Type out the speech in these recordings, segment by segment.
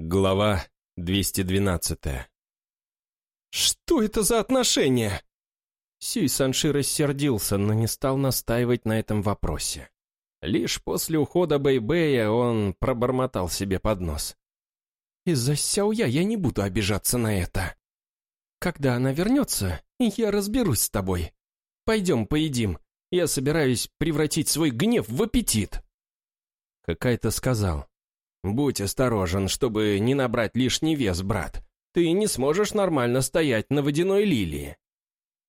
Глава 212 «Что это за отношения?» Сюй Санши рассердился, но не стал настаивать на этом вопросе. Лишь после ухода Бэйбэя он пробормотал себе под нос. «Из-за Сяоя я не буду обижаться на это. Когда она вернется, я разберусь с тобой. Пойдем поедим. Я собираюсь превратить свой гнев в аппетит». Какая-то сказал. «Будь осторожен, чтобы не набрать лишний вес, брат. Ты не сможешь нормально стоять на водяной лилии».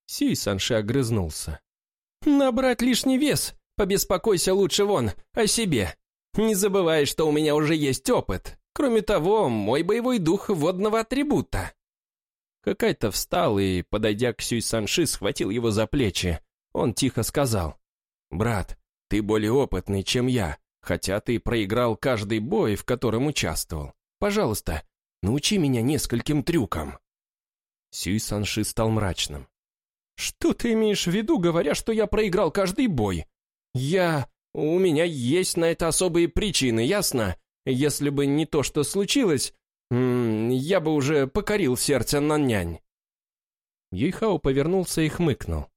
Сюй Санши огрызнулся. «Набрать лишний вес? Побеспокойся лучше вон, о себе. Не забывай, что у меня уже есть опыт. Кроме того, мой боевой дух водного атрибута». Какай-то встал и, подойдя к Сюй Санши, схватил его за плечи. Он тихо сказал. «Брат, ты более опытный, чем я, хотя ты проиграл каждый бой, в котором участвовал. Пожалуйста, научи меня нескольким трюкам». Сюй Санши стал мрачным. «Что ты имеешь в виду, говоря, что я проиграл каждый бой? Я... У меня есть на это особые причины, ясно? Если бы не то, что случилось, я бы уже покорил сердце Наннянь». Юйхао повернулся и хмыкнул.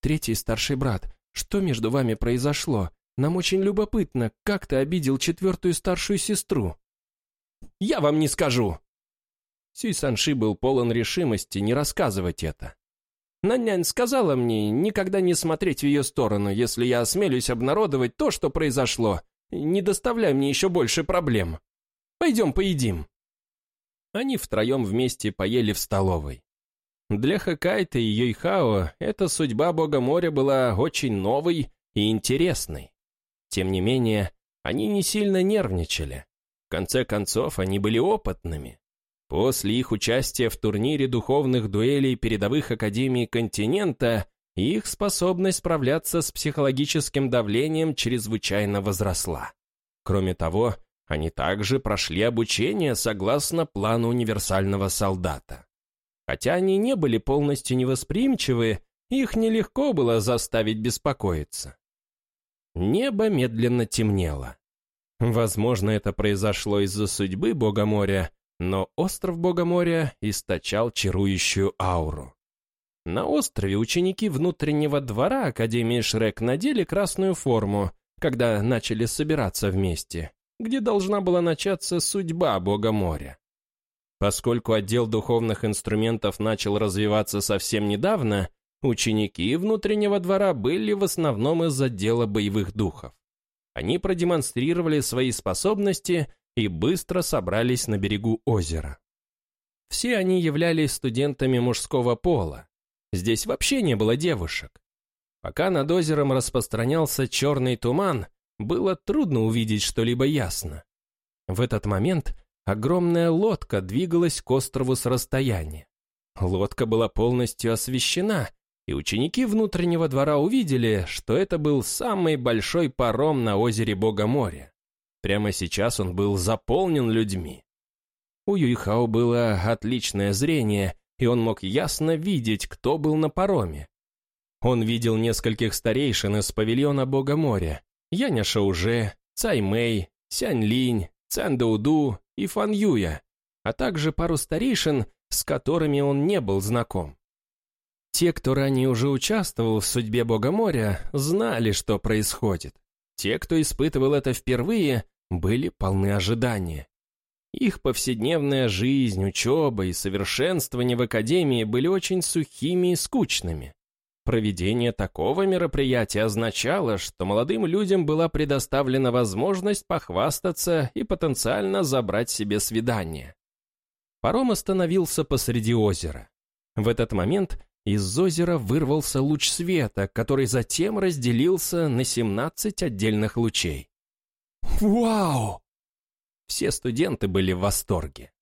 «Третий старший брат, что между вами произошло? Нам очень любопытно, как ты обидел четвертую старшую сестру?» «Я вам не скажу!» Сюй Санши был полон решимости не рассказывать это. Нанянь сказала мне никогда не смотреть в ее сторону, если я осмелюсь обнародовать то, что произошло. Не доставляй мне еще больше проблем. Пойдем поедим». Они втроем вместе поели в столовой. Для Хакайта и Йойхао эта судьба бога моря была очень новой и интересной. Тем не менее, они не сильно нервничали. В конце концов, они были опытными. После их участия в турнире духовных дуэлей передовых академий континента их способность справляться с психологическим давлением чрезвычайно возросла. Кроме того, они также прошли обучение согласно плану универсального солдата. Хотя они не были полностью невосприимчивы, их нелегко было заставить беспокоиться. Небо медленно темнело. Возможно, это произошло из-за судьбы Бога моря, но остров Бога моря источал чарующую ауру. На острове ученики внутреннего двора Академии Шрек надели красную форму, когда начали собираться вместе, где должна была начаться судьба Бога моря. Поскольку отдел духовных инструментов начал развиваться совсем недавно, ученики внутреннего двора были в основном из отдела боевых духов. Они продемонстрировали свои способности и быстро собрались на берегу озера. Все они являлись студентами мужского пола. Здесь вообще не было девушек. Пока над озером распространялся черный туман, было трудно увидеть что-либо ясно. В этот момент огромная лодка двигалась к острову с расстояния. Лодка была полностью освещена, и ученики внутреннего двора увидели, что это был самый большой паром на озере Бога моря. Прямо сейчас он был заполнен людьми. У Юйхао было отличное зрение, и он мог ясно видеть, кто был на пароме. Он видел нескольких старейшин из павильона Бога моря, Яня Шауже, Цай Мэй, Сянь Линь, Цэн Дауду и Фан Юя, а также пару старейшин, с которыми он не был знаком. Те, кто ранее уже участвовал в судьбе Бога моря, знали, что происходит. Те, кто испытывал это впервые, были полны ожидания. Их повседневная жизнь, учеба и совершенствование в академии были очень сухими и скучными. Проведение такого мероприятия означало, что молодым людям была предоставлена возможность похвастаться и потенциально забрать себе свидание. Паром остановился посреди озера. В этот момент из озера вырвался луч света, который затем разделился на 17 отдельных лучей. «Вау!» Все студенты были в восторге.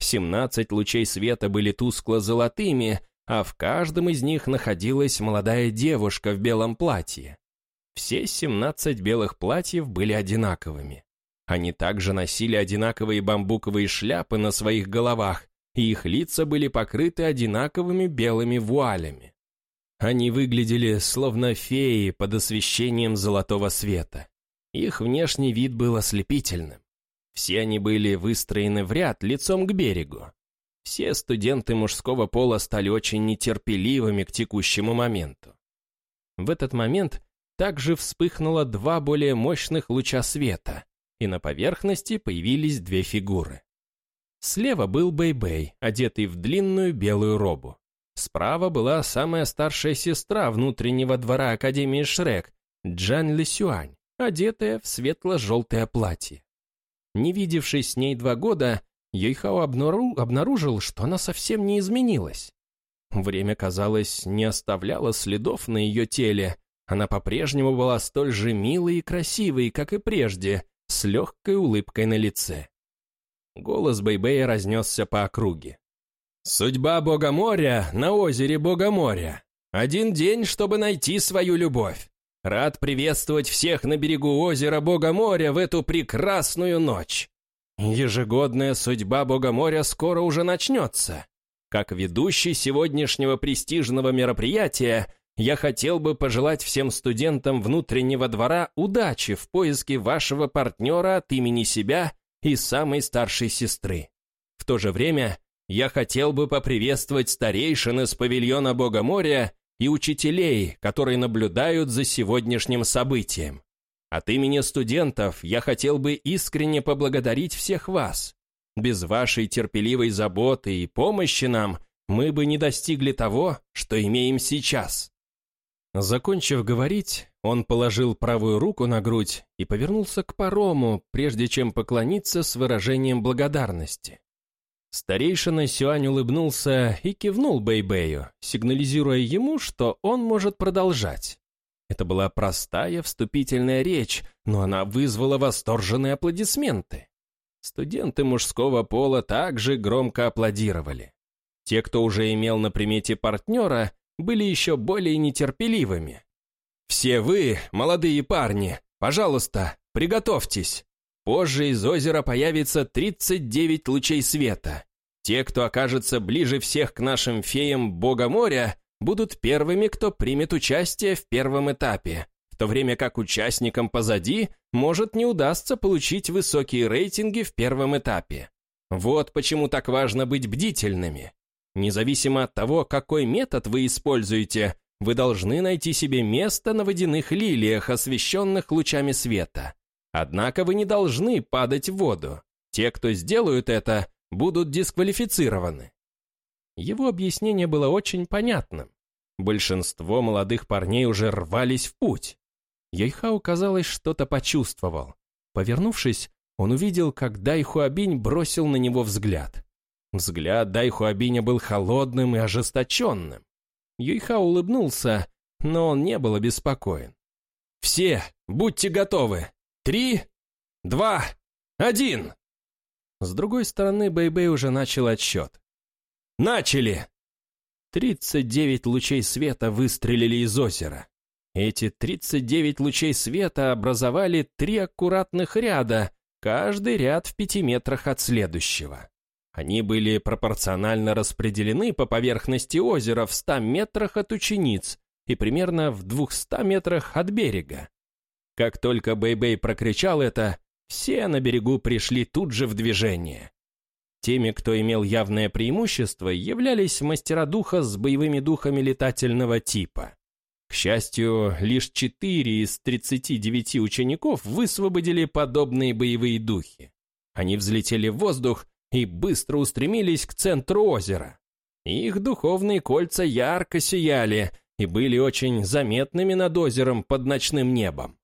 17 лучей света были тускло-золотыми, а в каждом из них находилась молодая девушка в белом платье. Все 17 белых платьев были одинаковыми. Они также носили одинаковые бамбуковые шляпы на своих головах, и их лица были покрыты одинаковыми белыми вуалями. Они выглядели словно феи под освещением золотого света. Их внешний вид был ослепительным. Все они были выстроены в ряд лицом к берегу. Все студенты мужского пола стали очень нетерпеливыми к текущему моменту. В этот момент также вспыхнуло два более мощных луча света, и на поверхности появились две фигуры. Слева был Бэй-Бэй, одетый в длинную белую робу. Справа была самая старшая сестра внутреннего двора Академии Шрек, Джан Лисюань, одетая в светло-желтое платье. Не видевшись с ней два года, Йойхао обнаружил, что она совсем не изменилась. Время, казалось, не оставляло следов на ее теле. Она по-прежнему была столь же милой и красивой, как и прежде, с легкой улыбкой на лице. Голос Бэйбэя разнесся по округе. «Судьба Бога моря на озере Бога моря. Один день, чтобы найти свою любовь. Рад приветствовать всех на берегу озера Бога моря в эту прекрасную ночь. Ежегодная судьба Бога моря скоро уже начнется. Как ведущий сегодняшнего престижного мероприятия, я хотел бы пожелать всем студентам внутреннего двора удачи в поиске вашего партнера от имени себя и самой старшей сестры. В то же время я хотел бы поприветствовать старейшин из павильона Бога моря и учителей, которые наблюдают за сегодняшним событием. От имени студентов я хотел бы искренне поблагодарить всех вас. Без вашей терпеливой заботы и помощи нам мы бы не достигли того, что имеем сейчас. Закончив говорить, он положил правую руку на грудь и повернулся к парому, прежде чем поклониться с выражением благодарности. Старейшина Сюань улыбнулся и кивнул Бэйбэю, сигнализируя ему, что он может продолжать. Это была простая вступительная речь, но она вызвала восторженные аплодисменты. Студенты мужского пола также громко аплодировали. Те, кто уже имел на примете партнера, были еще более нетерпеливыми. «Все вы, молодые парни, пожалуйста, приготовьтесь. Позже из озера появится 39 лучей света. Те, кто окажется ближе всех к нашим феям Бога моря, будут первыми, кто примет участие в первом этапе, в то время как участникам позади может не удастся получить высокие рейтинги в первом этапе. Вот почему так важно быть бдительными. Независимо от того, какой метод вы используете, вы должны найти себе место на водяных лилиях, освещенных лучами света. Однако вы не должны падать в воду. Те, кто сделают это, будут дисквалифицированы. Его объяснение было очень понятным. Большинство молодых парней уже рвались в путь. Ейхау, казалось, что-то почувствовал. Повернувшись, он увидел, как Дайхуабинь бросил на него взгляд. Взгляд Дайхуабиня был холодным и ожесточенным. Юйха улыбнулся, но он не был обеспокоен. «Все, будьте готовы! Три, два, один!» С другой стороны, Бэйбэй -Бэй уже начал отсчет. «Начали!» Тридцать девять лучей света выстрелили из озера. Эти тридцать девять лучей света образовали три аккуратных ряда, каждый ряд в пяти метрах от следующего. Они были пропорционально распределены по поверхности озера в 100 метрах от учениц и примерно в 200 метрах от берега. Как только Бэйбэй -Бэй прокричал это, все на берегу пришли тут же в движение. Теми, кто имел явное преимущество, являлись мастера духа с боевыми духами летательного типа. К счастью, лишь 4 из 39 учеников высвободили подобные боевые духи. Они взлетели в воздух и быстро устремились к центру озера. Их духовные кольца ярко сияли и были очень заметными над озером под ночным небом.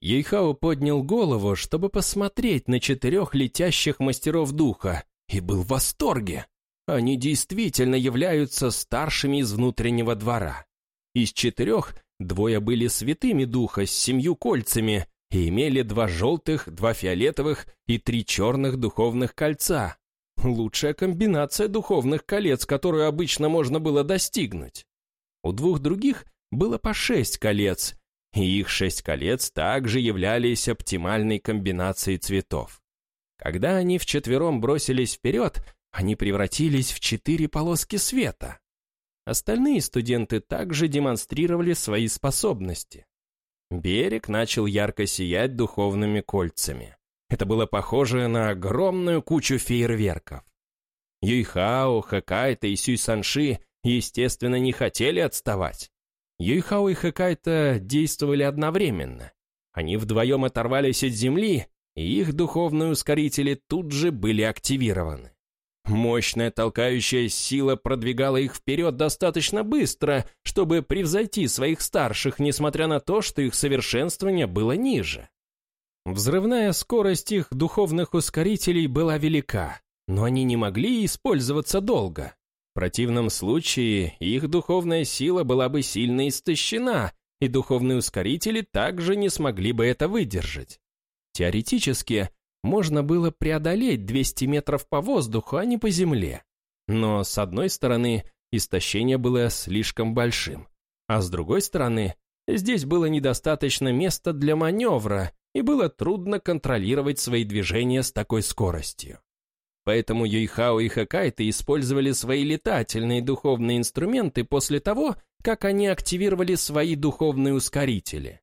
Ейхао поднял голову, чтобы посмотреть на четырех летящих мастеров духа, и был в восторге. Они действительно являются старшими из внутреннего двора. Из четырех двое были святыми духа с семью кольцами, и имели два желтых, два фиолетовых и три черных духовных кольца. Лучшая комбинация духовных колец, которую обычно можно было достигнуть. У двух других было по шесть колец, и их шесть колец также являлись оптимальной комбинацией цветов. Когда они вчетвером бросились вперед, они превратились в четыре полоски света. Остальные студенты также демонстрировали свои способности. Берег начал ярко сиять духовными кольцами. Это было похоже на огромную кучу фейерверков. Юйхао, Хэкайта и Сюй Санши, естественно, не хотели отставать. Юйхао и Хэкайта действовали одновременно. Они вдвоем оторвались от земли, и их духовные ускорители тут же были активированы. Мощная толкающая сила продвигала их вперед достаточно быстро, чтобы превзойти своих старших, несмотря на то, что их совершенствование было ниже. Взрывная скорость их духовных ускорителей была велика, но они не могли использоваться долго. В противном случае их духовная сила была бы сильно истощена, и духовные ускорители также не смогли бы это выдержать. Теоретически, можно было преодолеть 200 метров по воздуху, а не по земле. Но, с одной стороны, истощение было слишком большим, а с другой стороны, здесь было недостаточно места для маневра, и было трудно контролировать свои движения с такой скоростью. Поэтому Юйхао и Хакайты использовали свои летательные духовные инструменты после того, как они активировали свои духовные ускорители.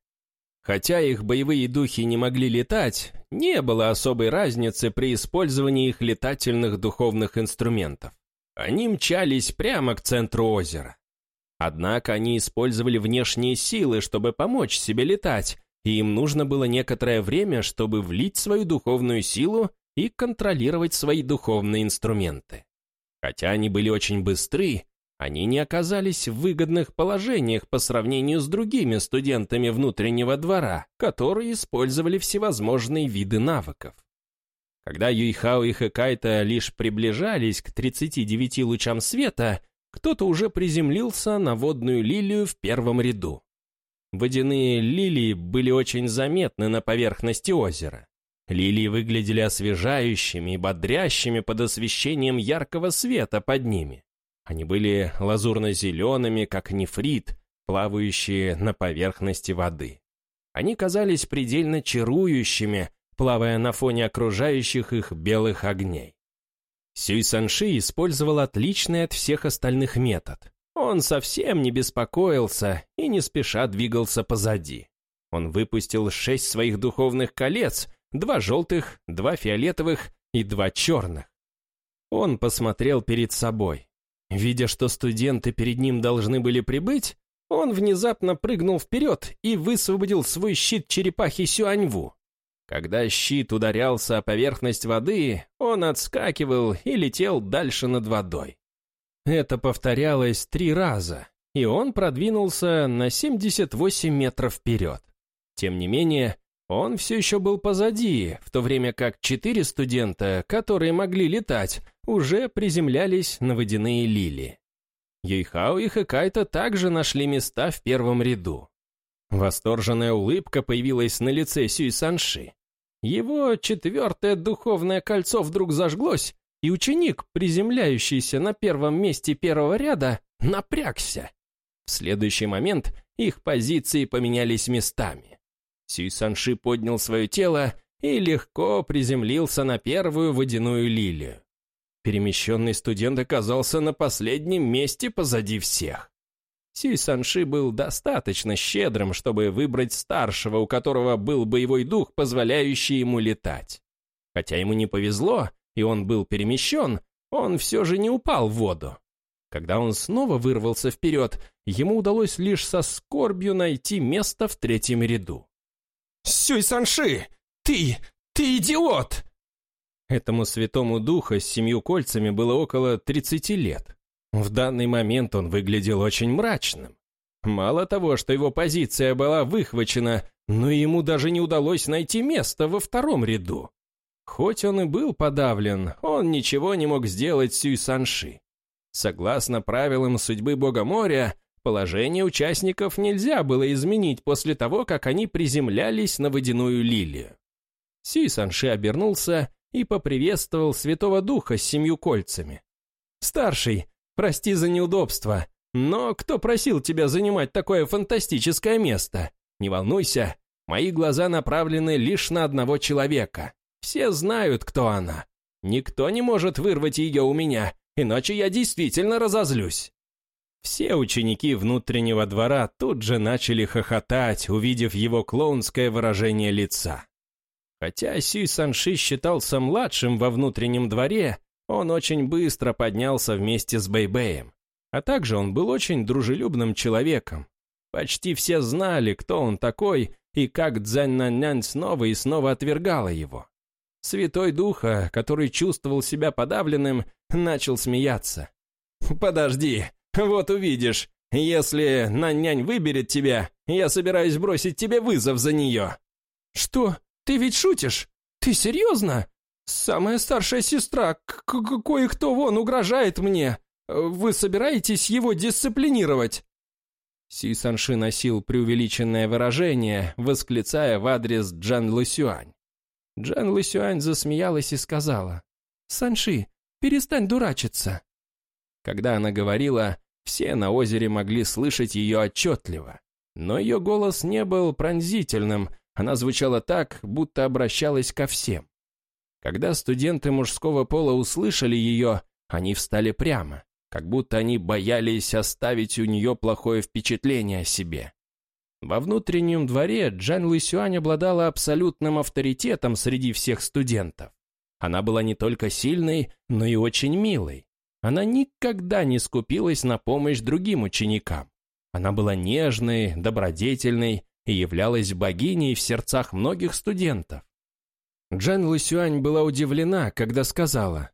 Хотя их боевые духи не могли летать, не было особой разницы при использовании их летательных духовных инструментов. Они мчались прямо к центру озера. Однако они использовали внешние силы, чтобы помочь себе летать, и им нужно было некоторое время, чтобы влить свою духовную силу и контролировать свои духовные инструменты. Хотя они были очень быстры, они не оказались в выгодных положениях по сравнению с другими студентами внутреннего двора, которые использовали всевозможные виды навыков. Когда Юйхао и Хэкайта лишь приближались к 39 лучам света, кто-то уже приземлился на водную лилию в первом ряду. Водяные лилии были очень заметны на поверхности озера. Лилии выглядели освежающими и бодрящими под освещением яркого света под ними. Они были лазурно-зелеными, как нефрит, плавающие на поверхности воды. Они казались предельно чарующими, плавая на фоне окружающих их белых огней. Сюй Санши использовал отличный от всех остальных метод. Он совсем не беспокоился и не спеша двигался позади. Он выпустил шесть своих духовных колец, два желтых, два фиолетовых и два черных. Он посмотрел перед собой. Видя, что студенты перед ним должны были прибыть, он внезапно прыгнул вперед и высвободил свой щит черепахи Сюаньву. Когда щит ударялся о поверхность воды, он отскакивал и летел дальше над водой. Это повторялось три раза, и он продвинулся на 78 метров вперед. Тем не менее, он все еще был позади, в то время как четыре студента, которые могли летать, уже приземлялись на водяные лилии. Юйхао и Хэкайта также нашли места в первом ряду. Восторженная улыбка появилась на лице Сюй Санши. Его четвертое духовное кольцо вдруг зажглось, и ученик, приземляющийся на первом месте первого ряда, напрягся. В следующий момент их позиции поменялись местами. Сюй Санши поднял свое тело и легко приземлился на первую водяную лилию. Перемещенный студент оказался на последнем месте позади всех. Сюй Санши был достаточно щедрым, чтобы выбрать старшего, у которого был боевой дух, позволяющий ему летать. Хотя ему не повезло, и он был перемещен, он все же не упал в воду. Когда он снова вырвался вперед, ему удалось лишь со скорбью найти место в третьем ряду. Сюй Санши! Ты! Ты идиот!» Этому святому духа с семью кольцами было около 30 лет. В данный момент он выглядел очень мрачным. Мало того, что его позиция была выхвачена, но ему даже не удалось найти место во втором ряду. Хоть он и был подавлен, он ничего не мог сделать Сюй Санши. Согласно правилам судьбы Бога моря, Положение участников нельзя было изменить после того, как они приземлялись на водяную лилию. Сюй Санши обернулся и поприветствовал Святого Духа с семью кольцами. «Старший, прости за неудобство, но кто просил тебя занимать такое фантастическое место? Не волнуйся, мои глаза направлены лишь на одного человека. Все знают, кто она. Никто не может вырвать ее у меня, иначе я действительно разозлюсь». Все ученики внутреннего двора тут же начали хохотать, увидев его клоунское выражение лица. Хотя Сюй Санши считался младшим во внутреннем дворе, он очень быстро поднялся вместе с Бэйбэем. А также он был очень дружелюбным человеком. Почти все знали, кто он такой и как Цзянь снова и снова отвергала его. Святой Духа, который чувствовал себя подавленным, начал смеяться. «Подожди, вот увидишь. Если Наннянь выберет тебя, я собираюсь бросить тебе вызов за нее». «Что? Ты ведь шутишь? Ты серьезно? Самая старшая сестра, кое-кто вон угрожает мне. Вы собираетесь его дисциплинировать?» Си Санши носил преувеличенное выражение, восклицая в адрес Джан Лысюань. Джан Лысюань засмеялась и сказала, «Санши, перестань дурачиться». Когда она говорила, все на озере могли слышать ее отчетливо. Но ее голос не был пронзительным, она звучала так, будто обращалась ко всем. Когда студенты мужского пола услышали ее, они встали прямо, как будто они боялись оставить у нее плохое впечатление о себе. Во внутреннем дворе Джан Лысюань обладала абсолютным авторитетом среди всех студентов. Она была не только сильной, но и очень милой. Она никогда не скупилась на помощь другим ученикам. Она была нежной, добродетельной и являлась богиней в сердцах многих студентов. Джан Лысюань была удивлена, когда сказала,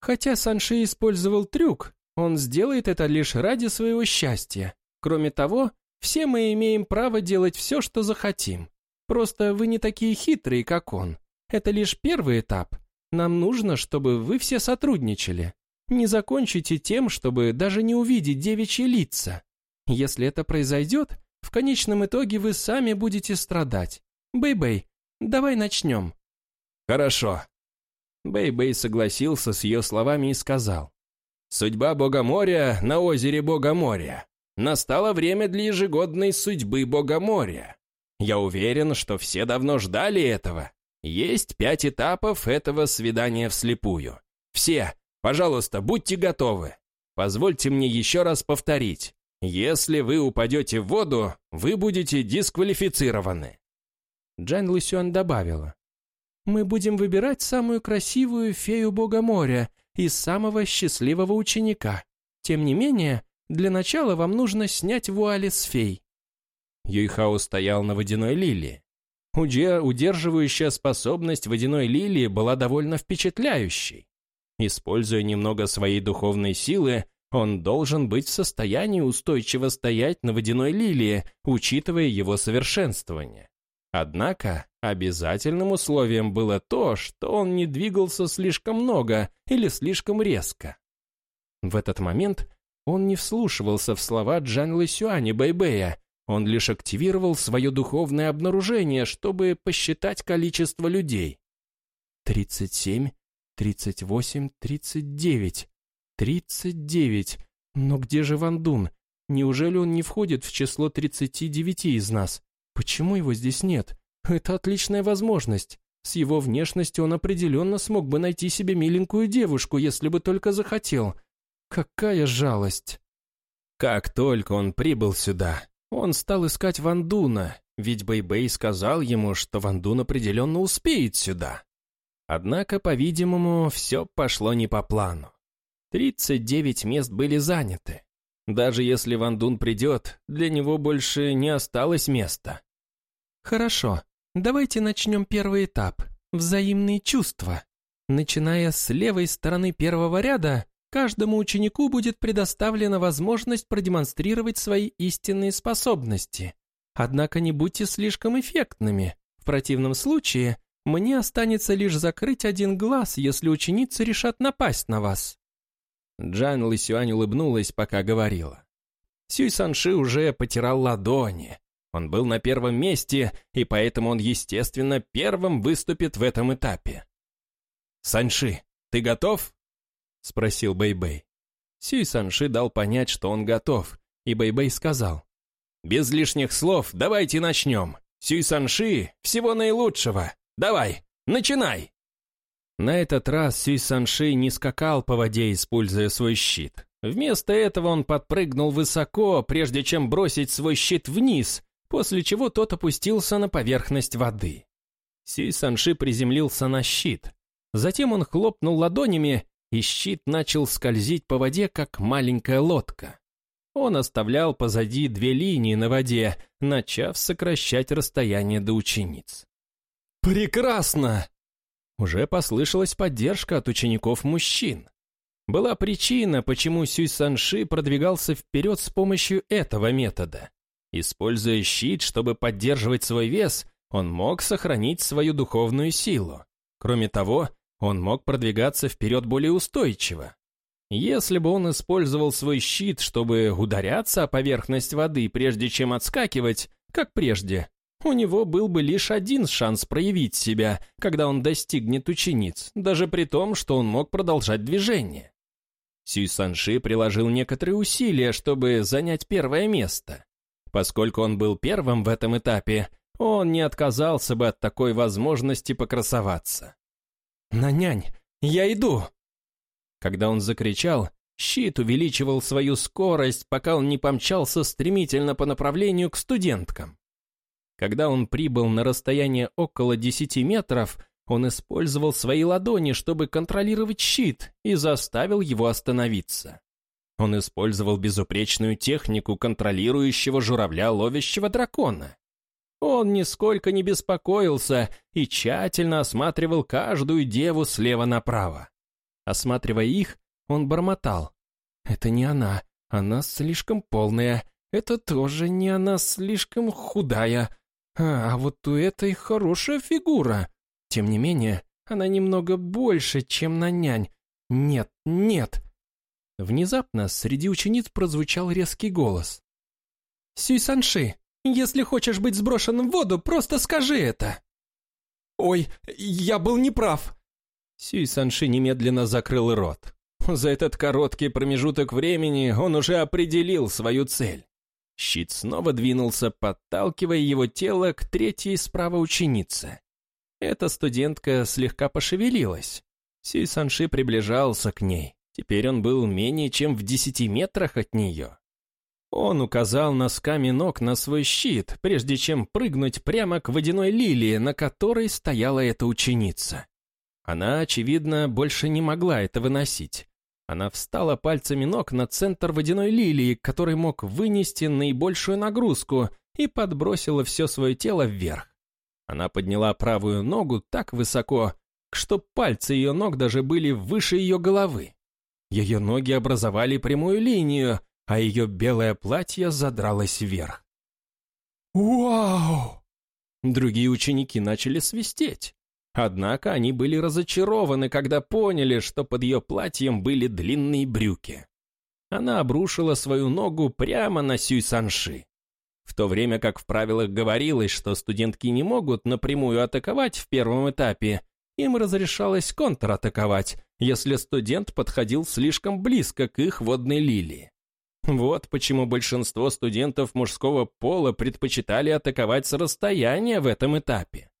«Хотя Санши использовал трюк, он сделает это лишь ради своего счастья. Кроме того, все мы имеем право делать все, что захотим. Просто вы не такие хитрые, как он. Это лишь первый этап. Нам нужно, чтобы вы все сотрудничали. Не закончите тем, чтобы даже не увидеть девичьи лица. Если это произойдет, в конечном итоге вы сами будете страдать. Бэй-бэй, давай начнем. Хорошо. Бэй-бэй согласился с ее словами и сказал. Судьба Бога моря на озере Бога моря. Настало время для ежегодной судьбы Бога моря. Я уверен, что все давно ждали этого. Есть пять этапов этого свидания вслепую. Все, пожалуйста, будьте готовы. Позвольте мне еще раз повторить. Если вы упадете в воду, вы будете дисквалифицированы. Джан Лысюан добавила. Мы будем выбирать самую красивую фею Бога моря из самого счастливого ученика. Тем не менее, для начала вам нужно снять вуали с фей. Юйхао стоял на водяной лилии. Удерживающая способность водяной лилии была довольно впечатляющей. Используя немного своей духовной силы, он должен быть в состоянии устойчиво стоять на водяной лилии, учитывая его совершенствование. Однако обязательным условием было то, что он не двигался слишком много или слишком резко. В этот момент он не вслушивался в слова Джан Лысюани Бэйбэя, он лишь активировал свое духовное обнаружение, чтобы посчитать количество людей. «Тридцать семь, тридцать восемь, тридцать девять. Тридцать девять. Но где же Ван Дун? Неужели он не входит в число тридцати девяти из нас? Почему его здесь нет? Это отличная возможность. С его внешностью он определенно смог бы найти себе миленькую девушку, если бы только захотел. Какая жалость. Как только он прибыл сюда, он стал искать Ван Дуна, ведь Бэйбэй -Бэй сказал ему, что Ван Дун определенно успеет сюда. Однако, по-видимому, все пошло не по плану. 39 мест были заняты. Даже если Ван Дун придет, для него больше не осталось места. Хорошо, давайте начнем первый этап – взаимные чувства. Начиная с левой стороны первого ряда, каждому ученику будет предоставлена возможность продемонстрировать свои истинные способности. Однако не будьте слишком эффектными. В противном случае мне останется лишь закрыть один глаз, если ученицы решат напасть на вас. Джан Лысюань улыбнулась, пока говорила. Сюй Санши уже потирал ладони. Он был на первом месте, и поэтому он, естественно, первым выступит в этом этапе. «Санши, ты готов?» — спросил Бэйбэй. Сюй Санши дал понять, что он готов, и Бэйбэй сказал. «Без лишних слов давайте начнем. Сюй Санши, всего наилучшего. Давай, начинай!» На этот раз Сюй Санши не скакал по воде, используя свой щит. Вместо этого он подпрыгнул высоко, прежде чем бросить свой щит вниз, после чего тот опустился на поверхность воды. Сюй Санши приземлился на щит. Затем он хлопнул ладонями, и щит начал скользить по воде, как маленькая лодка. Он оставлял позади две линии на воде, начав сокращать расстояние до учениц. «Прекрасно!» Уже послышалась поддержка от учеников-мужчин. Была причина, почему Сюй Санши продвигался вперед с помощью этого метода. Используя щит, чтобы поддерживать свой вес, он мог сохранить свою духовную силу. Кроме того, он мог продвигаться вперед более устойчиво. Если бы он использовал свой щит, чтобы ударяться о поверхность воды, прежде чем отскакивать, как прежде, у него был бы лишь один шанс проявить себя, когда он достигнет учениц, даже при том, что он мог продолжать движение. Сюй Санши приложил некоторые усилия, чтобы занять первое место. Поскольку он был первым в этом этапе, он не отказался бы от такой возможности покрасоваться. «Нанянь, я иду!» Когда он закричал, щит увеличивал свою скорость, пока он не помчался стремительно по направлению к студенткам. Когда он прибыл на расстояние около 10 метров, он использовал свои ладони, чтобы контролировать щит, и заставил его остановиться. Он использовал безупречную технику контролирующего журавля, ловящего дракона. Он нисколько не беспокоился и тщательно осматривал каждую деву слева направо. Осматривая их, он бормотал. «Это не она, она слишком полная. Это тоже не она, слишком худая. А, а вот у этой хорошая фигура. Тем не менее, она немного больше, чем на нянь. Нет, нет». Внезапно среди учениц прозвучал резкий голос. «Сюй Санши, если хочешь быть сброшенным в воду, просто скажи это!» «Ой, я был неправ!» Сюй Санши немедленно закрыл рот. За этот короткий промежуток времени он уже определил свою цель. Щит снова двинулся, подталкивая его тело к третьей справа ученице. Эта студентка слегка пошевелилась. Сюй Санши приближался к ней. Теперь он был менее чем в десяти метрах от нее. Он указал носками ног на свой щит, прежде чем прыгнуть прямо к водяной лилии, на которой стояла эта ученица. Она, очевидно, больше не могла это выносить. Она встала пальцами ног на центр водяной лилии, который мог вынести наибольшую нагрузку, и подбросила все свое тело вверх. Она подняла правую ногу так высоко, что пальцы ее ног даже были выше ее головы. Ее ноги образовали прямую линию — а ее белое платье задралось вверх. «Вау!» Другие ученики начали свистеть. Однако они были разочарованы, когда поняли, что под ее платьем были длинные брюки. Она обрушила свою ногу прямо на Сюй Санши. В то время как в правилах говорилось, что студентки не могут напрямую атаковать в первом этапе, им разрешалось контратаковать, если студент подходил слишком близко к их водной лилии. Вот почему большинство студентов мужского пола предпочитали атаковать с расстояния в этом этапе.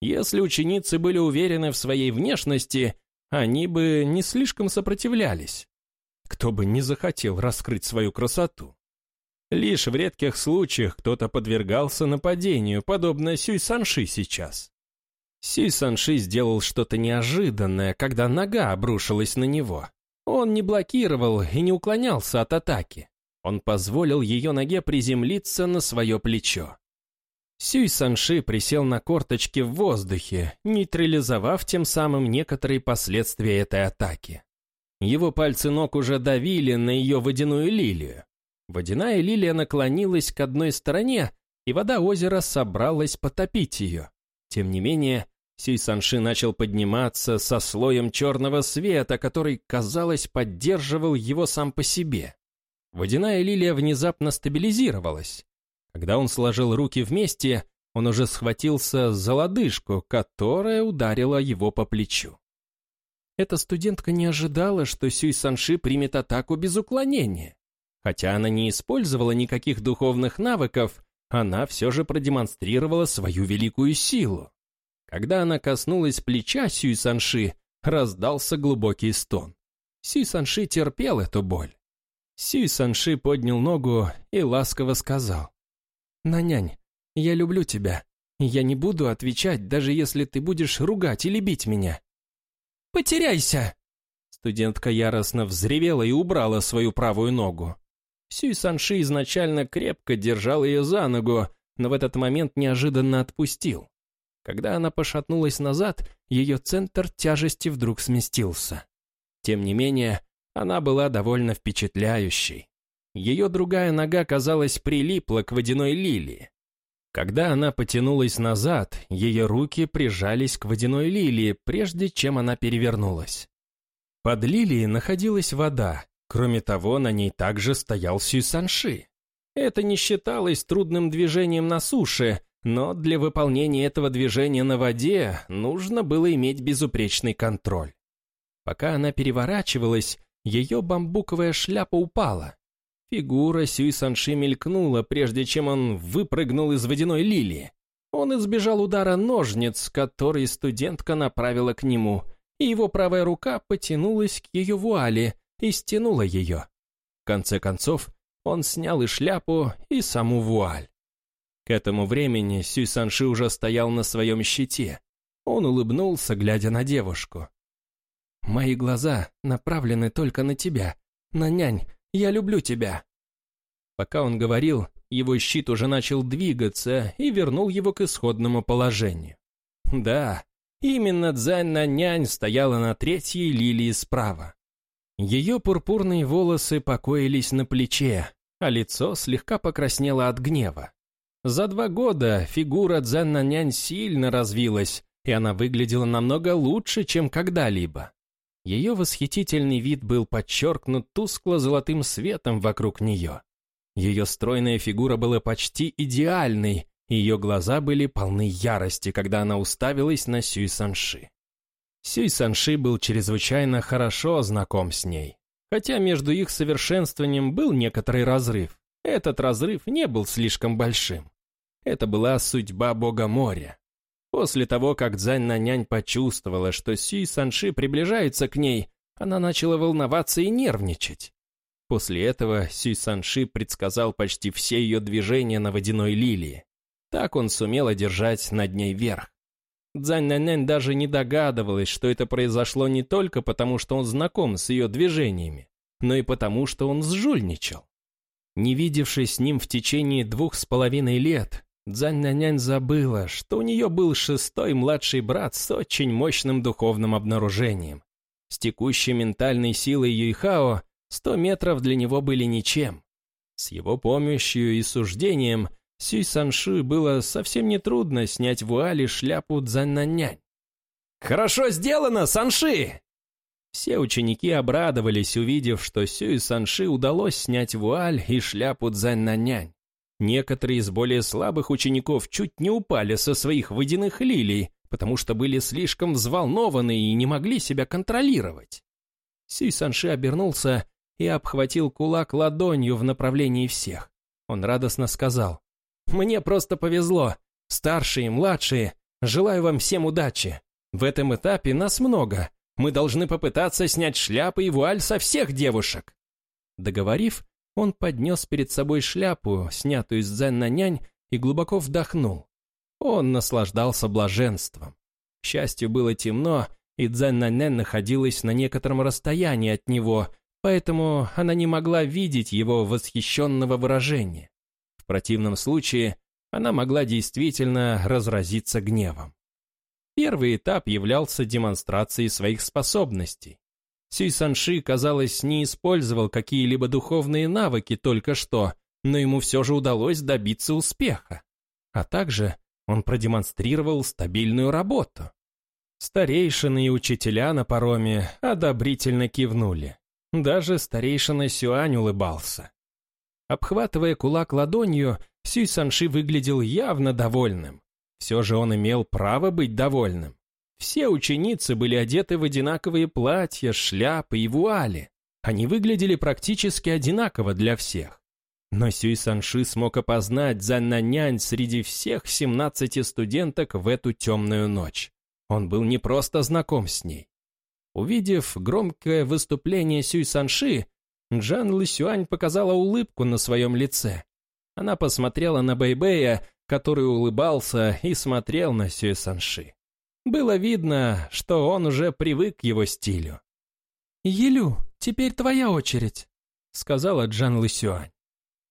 Если ученицы были уверены в своей внешности, они бы не слишком сопротивлялись. Кто бы не захотел раскрыть свою красоту. Лишь в редких случаях кто-то подвергался нападению, подобно Сюй Санши сейчас. Сюй Санши сделал что-то неожиданное, когда нога обрушилась на него. Он не блокировал и не уклонялся от атаки. Он позволил ее ноге приземлиться на свое плечо. Сюй Санши присел на корточки в воздухе, нейтрализовав тем самым некоторые последствия этой атаки. Его пальцы ног уже давили на ее водяную лилию. Водяная лилия наклонилась к одной стороне, и вода озера собралась потопить ее. Тем не менее, Сюй Санши начал подниматься со слоем черного света, который, казалось, поддерживал его сам по себе. Водяная лилия внезапно стабилизировалась. Когда он сложил руки вместе, он уже схватился за лодыжку, которая ударила его по плечу. Эта студентка не ожидала, что Сюй Санши примет атаку без уклонения. Хотя она не использовала никаких духовных навыков, она все же продемонстрировала свою великую силу. Когда она коснулась плеча Сюй Санши, раздался глубокий стон. Сюй Санши терпел эту боль. Сюй Санши поднял ногу и ласково сказал. «Нанянь, я люблю тебя. Я не буду отвечать, даже если ты будешь ругать или бить меня. Потеряйся!» Студентка яростно взревела и убрала свою правую ногу. Сюй Санши изначально крепко держал ее за ногу, но в этот момент неожиданно отпустил. Когда она пошатнулась назад, ее центр тяжести вдруг сместился. Тем не менее, она была довольно впечатляющей. Ее другая нога, казалось, прилипла к водяной лилии. Когда она потянулась назад, ее руки прижались к водяной лилии, прежде чем она перевернулась. Под лилией находилась вода, кроме того, на ней также стоял Сюйсанши. Это не считалось трудным движением на суше, но для выполнения этого движения на воде нужно было иметь безупречный контроль. Пока она переворачивалась, ее бамбуковая шляпа упала. Фигура Сюй Санши мелькнула, прежде чем он выпрыгнул из водяной лилии. Он избежал удара ножниц, который студентка направила к нему, и его правая рука потянулась к ее вуале и стянула ее. В конце концов, он снял и шляпу, и саму вуаль. К этому времени Сюй Санши уже стоял на своем щите. Он улыбнулся, глядя на девушку. «Мои глаза направлены только на тебя. На нянь, я люблю тебя». Пока он говорил, его щит уже начал двигаться и вернул его к исходному положению. Да, именно Цзань на нянь стояла на третьей лилии справа. Ее пурпурные волосы покоились на плече, а лицо слегка покраснело от гнева. За два года фигура Цзэн-Нанянь сильно развилась, и она выглядела намного лучше, чем когда-либо. Ее восхитительный вид был подчеркнут тускло-золотым светом вокруг нее. Ее стройная фигура была почти идеальной, ее глаза были полны ярости, когда она уставилась на Сюй Санши. Сюй Санши был чрезвычайно хорошо знаком с ней. Хотя между их совершенствованием был некоторый разрыв, этот разрыв не был слишком большим. Это была судьба бога моря. После того, как Цзань Нанянь почувствовала, что Сюй Санши приближается к ней, она начала волноваться и нервничать. После этого Сюй Санши предсказал почти все ее движения на водяной лилии. Так он сумел одержать над ней верх. Цзань Нанянь даже не догадывалась, что это произошло не только потому, что он знаком с ее движениями, но и потому, что он сжульничал. Не видевшись с ним в течение двух с половиной лет, Цзань-нянянь забыла, что у нее был шестой младший брат с очень мощным духовным обнаружением. С текущей ментальной силой Юйхао сто метров для него были ничем. С его помощью и суждением Сюй Санши было совсем нетрудно снять вуаль и шляпу Цзань-нянь. «Хорошо сделано, Санши!» Все ученики обрадовались, увидев, что Сюй Санши удалось снять вуаль и шляпу Цзань-нянь. Некоторые из более слабых учеников чуть не упали со своих водяных лилий, потому что были слишком взволнованы и не могли себя контролировать. Сюй Санши обернулся и обхватил кулак ладонью в направлении всех. Он радостно сказал, «Мне просто повезло. Старшие и младшие, желаю вам всем удачи. В этом этапе нас много, мы должны попытаться снять шляпы и вуаль со всех девушек». Договорив, он поднес перед собой шляпу, снятую с Дзен-нянь, и глубоко вдохнул. Он наслаждался блаженством. К счастью, было темно, и Дзен-нянь находилась на некотором расстоянии от него, поэтому она не могла видеть его восхищенного выражения. В противном случае она могла действительно разразиться гневом. Первый этап являлся демонстрацией своих способностей. Сюй Санши, казалось, не использовал какие-либо духовные навыки только что, но ему все же удалось добиться успеха. А также он продемонстрировал стабильную работу. Старейшины и учителя на пароме одобрительно кивнули. Даже старейшина Сюань улыбался. Обхватывая кулак ладонью, Сюй Санши выглядел явно довольным. Все же он имел право быть довольным. Все ученицы были одеты в одинаковые платья, шляпы и вуали. Они выглядели практически одинаково для всех. Но Сюй Санши смог опознать Заннанянь среди всех 17 студенток в эту темную ночь. Он был не просто знаком с ней. Увидев громкое выступление Сюй Санши, Джан Лысюань показала улыбку на своем лице. Она посмотрела на Бэйбэя, который улыбался и смотрел на Сюэ Санши. Было видно, что он уже привык к его стилю. «Елю, теперь твоя очередь», — сказала Джан Лысюань.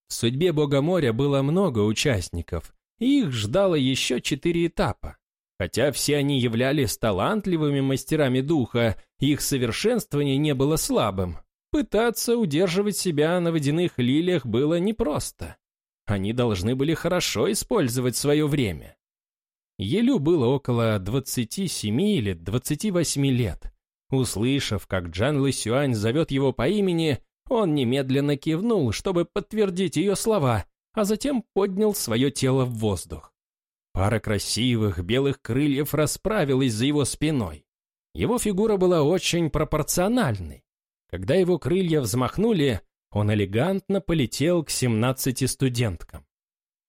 В судьбе Бога моря было много участников, и их ждало еще четыре этапа. Хотя все они являлись талантливыми мастерами духа, их совершенствование не было слабым. Пытаться удерживать себя на водяных лилиях было непросто. Они должны были хорошо использовать свое время. Елю было около 27 или 28 лет. Услышав, как Джан Лысюань зовет его по имени, он немедленно кивнул, чтобы подтвердить ее слова, а затем поднял свое тело в воздух. Пара красивых белых крыльев расправилась за его спиной. Его фигура была очень пропорциональной. Когда его крылья взмахнули, он элегантно полетел к семнадцати студенткам.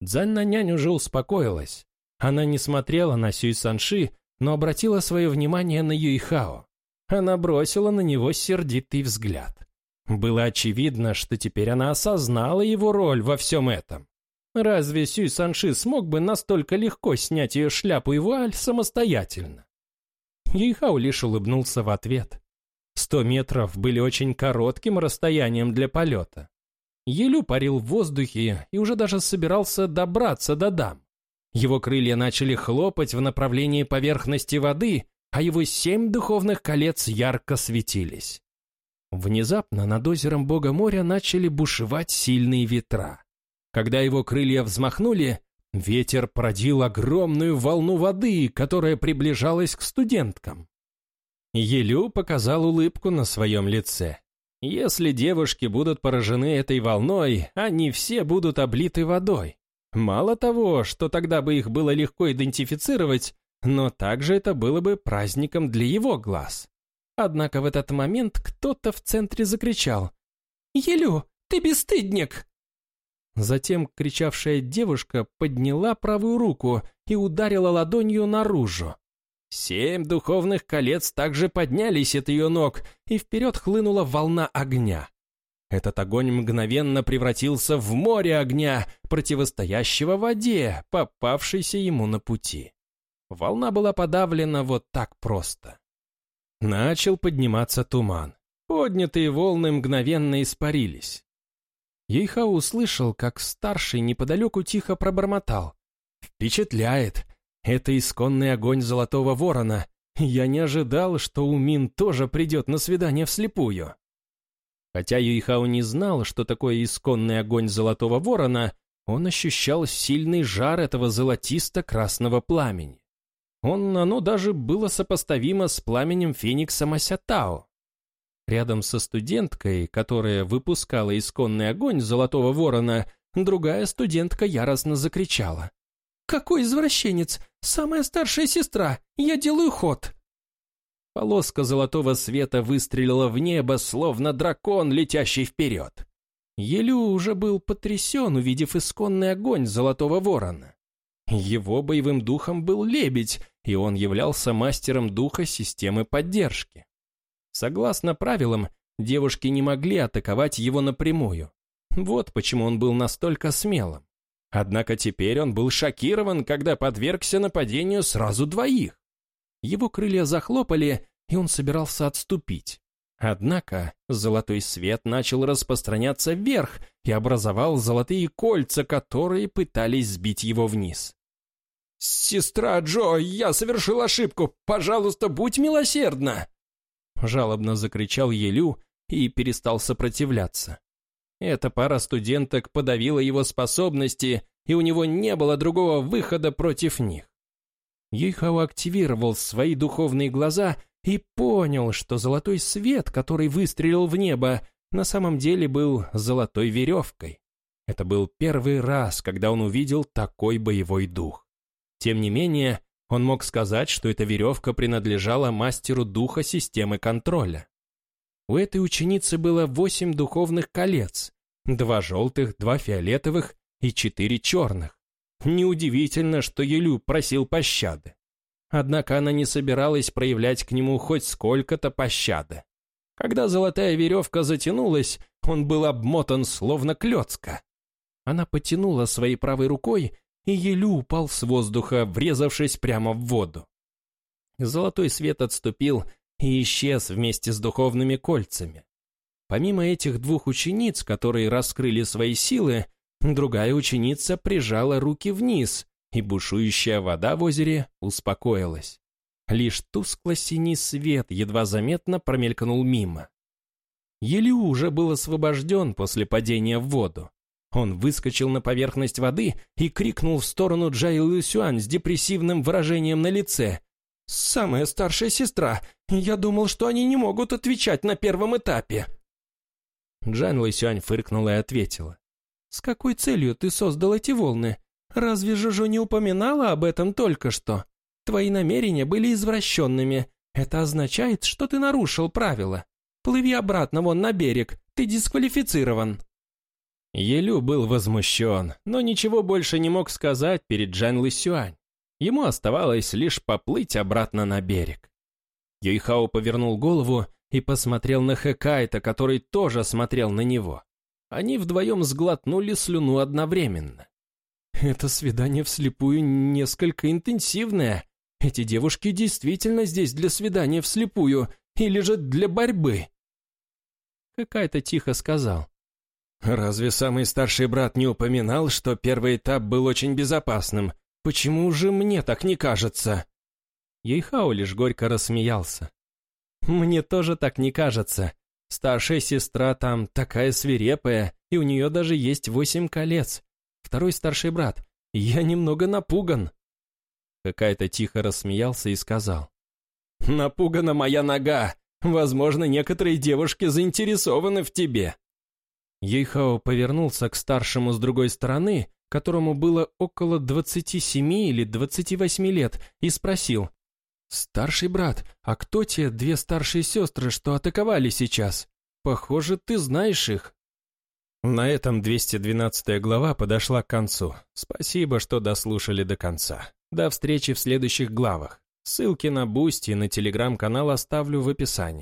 Дзань-нянь уже успокоилась. Она не смотрела на Сюй Санши, но обратила свое внимание на Юйхао. Она бросила на него сердитый взгляд. Было очевидно, что теперь она осознала его роль во всем этом. Разве Сюй Санши смог бы настолько легко снять ее шляпу и вуаль самостоятельно? Юйхао лишь улыбнулся в ответ. Сто метров были очень коротким расстоянием для полета. Елю парил в воздухе и уже даже собирался добраться до дам. Его крылья начали хлопать в направлении поверхности воды, а его семь духовных колец ярко светились. Внезапно над озером Бога моря начали бушевать сильные ветра. Когда его крылья взмахнули, ветер продил огромную волну воды, которая приближалась к студенткам. Елю показал улыбку на своем лице. Если девушки будут поражены этой волной, они все будут облиты водой. Мало того, что тогда бы их было легко идентифицировать, но также это было бы праздником для его глаз. Однако в этот момент кто-то в центре закричал «Елю, ты бесстыдник!» Затем кричавшая девушка подняла правую руку и ударила ладонью наружу. Семь духовных колец также поднялись от ее ног, и вперед хлынула волна огня. Этот огонь мгновенно превратился в море огня, противостоящего воде, попавшейся ему на пути. Волна была подавлена вот так просто. Начал подниматься туман. Поднятые волны мгновенно испарились. Ейхау услышал, как старший неподалеку тихо пробормотал. «Впечатляет! Это исконный огонь Золотого Ворона. Я не ожидал, что Умин тоже придет на свидание вслепую». Хотя Юйхау не знал, что такое исконный огонь Золотого Ворона, он ощущал сильный жар этого золотисто-красного пламени. Он, оно даже было сопоставимо с пламенем феникса Масятао. Рядом со студенткой, которая выпускала исконный огонь Золотого Ворона, другая студентка яростно закричала. «Какой извращенец! Самая старшая сестра! Я делаю ход!» Полоска золотого света выстрелила в небо, словно дракон, летящий вперед. Елю уже был потрясен, увидев исконный огонь Золотого Ворона. Его боевым духом был лебедь, и он являлся мастером духа системы поддержки. Согласно правилам, девушки не могли атаковать его напрямую. Вот почему он был настолько смелым. Однако теперь он был шокирован, когда подвергся нападению сразу двоих. Его крылья захлопали, и он собирался отступить. Однако золотой свет начал распространяться вверх и образовал золотые кольца, которые пытались сбить его вниз. «Сестра Джо, я совершил ошибку! Пожалуйста, будь милосердна!» Жалобно закричал Елю и перестал сопротивляться. Эта пара студенток подавила его способности, и у него не было другого выхода против них. Юйхао активировал свои духовные глаза и понял, что золотой свет, который выстрелил в небо, на самом деле был золотой веревкой. Это был первый раз, когда он увидел такой боевой дух. Тем не менее, он мог сказать, что эта веревка принадлежала мастеру духа системы контроля. У этой ученицы было восемь духовных колец, два желтых, два фиолетовых и четыре черных. Неудивительно, что Елю просил пощады. Однако она не собиралась проявлять к нему хоть сколько-то пощады. Когда золотая веревка затянулась, он был обмотан словно клетка. Она потянула своей правой рукой и Елю упал с воздуха, врезавшись прямо в воду. Золотой свет отступил и исчез вместе с духовными кольцами. Помимо этих двух учениц, которые раскрыли свои силы, другая ученица прижала руки вниз, и бушующая вода в озере успокоилась. Лишь тускло-синий свет едва заметно промелькнул мимо. Елю уже был освобожден после падения в воду. Он выскочил на поверхность воды и крикнул в сторону Джай Лысюань с депрессивным выражением на лице. «Самая старшая сестра! Я думал, что они не могут отвечать на первом этапе!» Джан Лысюань фыркнула и ответила. «С какой целью ты создал эти волны? Разве Жужу не упоминала об этом только что? Твои намерения были извращенными. Это означает, что ты нарушил правила. Плыви обратно вон на берег, ты дисквалифицирован». Елю был возмущен, но ничего больше не мог сказать перед Джан Лысюань. Ему оставалось лишь поплыть обратно на берег. Юйхао повернул голову и посмотрел на Хэкайта, который тоже смотрел на него. Они вдвоем сглотнули слюну одновременно. Это свидание вслепую несколько интенсивное. Эти девушки действительно здесь для свидания вслепую или же для борьбы. Какая-то тихо сказал. «Разве самый старший брат не упоминал, что первый этап был очень безопасным? Почему же мне так не кажется?» Ейхао лишь горько рассмеялся. «Мне тоже так не кажется. Старшая сестра там такая свирепая, и у нее даже есть восемь колец. Второй старший брат. Я немного напуган». Какая-то тихо рассмеялся и сказал. «Напугана моя нога. Возможно, некоторые девушки заинтересованы в тебе». Ейхао повернулся к старшему с другой стороны, которому было около 27 или 28 лет, и спросил. «Старший брат, а кто те две старшие сестры, что атаковали сейчас? Похоже, ты знаешь их». На этом 212 глава подошла к концу. Спасибо, что дослушали до конца. До встречи в следующих главах. Ссылки на Бусти и на телеграм-канал оставлю в описании.